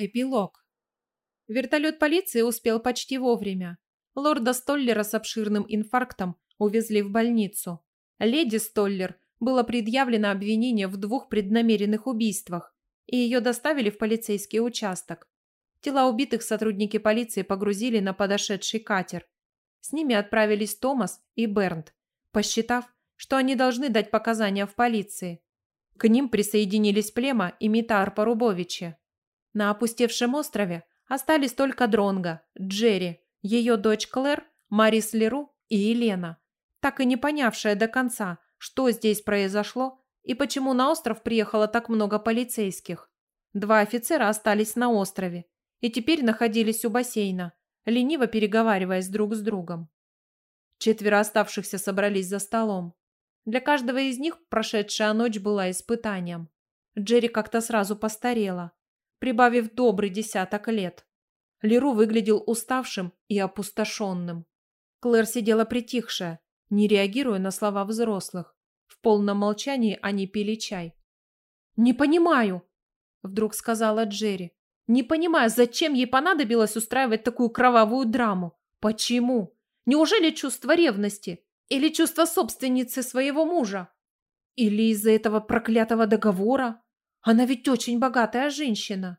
Эпилог. Вертолет полиции успел почти вовремя. Лорда Столлера с обширным инфарктом увезли в больницу. Леди Столлер было предъявлено обвинение в двух преднамеренных убийствах, и ее доставили в полицейский участок. Тела убитых сотрудники полиции погрузили на подошедший катер. С ними отправились Томас и Бернт, посчитав, что они должны дать показания в полиции. К ним присоединились Плема и Митар Порубовичи. На опустевшем острове остались только Дронга, Джерри, ее дочь Клэр, Марис Леру и Елена, так и не понявшая до конца, что здесь произошло и почему на остров приехало так много полицейских. Два офицера остались на острове и теперь находились у бассейна, лениво переговариваясь друг с другом. Четверо оставшихся собрались за столом. Для каждого из них прошедшая ночь была испытанием. Джерри как-то сразу постарела прибавив добрый десяток лет. Леру выглядел уставшим и опустошенным. Клэр сидела притихшая, не реагируя на слова взрослых. В полном молчании они пили чай. «Не понимаю», — вдруг сказала Джерри. «Не понимаю, зачем ей понадобилось устраивать такую кровавую драму? Почему? Неужели чувство ревности? Или чувство собственницы своего мужа? Или из-за этого проклятого договора? Она ведь очень богатая женщина.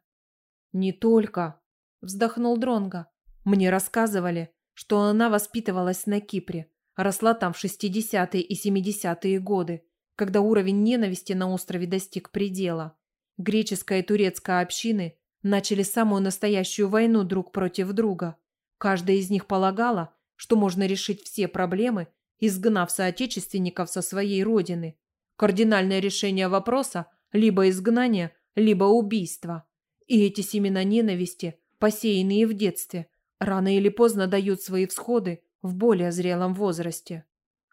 Не только, вздохнул Дронга. Мне рассказывали, что она воспитывалась на Кипре, росла там в 60-е и 70-е годы, когда уровень ненависти на острове достиг предела. Греческая и турецкая общины начали самую настоящую войну друг против друга. Каждая из них полагала, что можно решить все проблемы, изгнав соотечественников со своей родины. Кардинальное решение вопроса – либо изгнание, либо убийство. И эти семена ненависти, посеянные в детстве, рано или поздно дают свои всходы в более зрелом возрасте.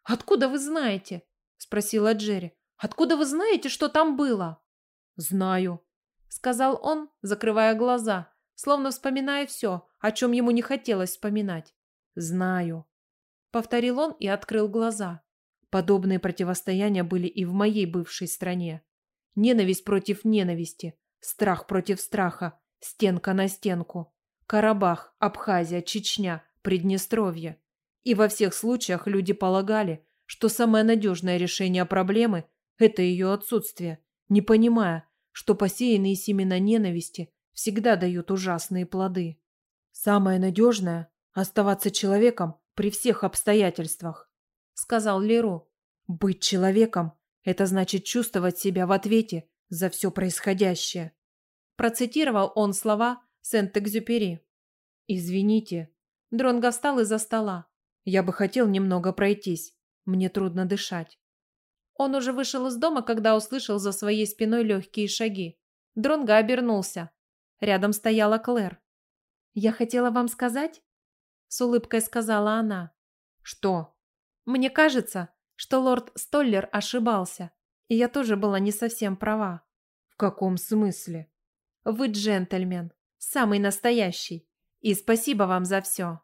«Откуда вы знаете?» – спросила Джерри. «Откуда вы знаете, что там было?» «Знаю», – сказал он, закрывая глаза, словно вспоминая все, о чем ему не хотелось вспоминать. «Знаю», – повторил он и открыл глаза. Подобные противостояния были и в моей бывшей стране. Ненависть против ненависти, страх против страха, стенка на стенку. Карабах, Абхазия, Чечня, Приднестровье. И во всех случаях люди полагали, что самое надежное решение проблемы – это ее отсутствие, не понимая, что посеянные семена ненависти всегда дают ужасные плоды. Самое надежное – оставаться человеком при всех обстоятельствах, сказал Леру. Быть человеком это значит чувствовать себя в ответе за все происходящее. Процитировал он слова Сент-Экзюпери. «Извините». Дронго встал из-за стола. «Я бы хотел немного пройтись. Мне трудно дышать». Он уже вышел из дома, когда услышал за своей спиной легкие шаги. Дронго обернулся. Рядом стояла Клэр. «Я хотела вам сказать?» С улыбкой сказала она. «Что?» «Мне кажется, что лорд Столлер ошибался, и я тоже была не совсем права. В каком смысле? Вы джентльмен, самый настоящий, и спасибо вам за все.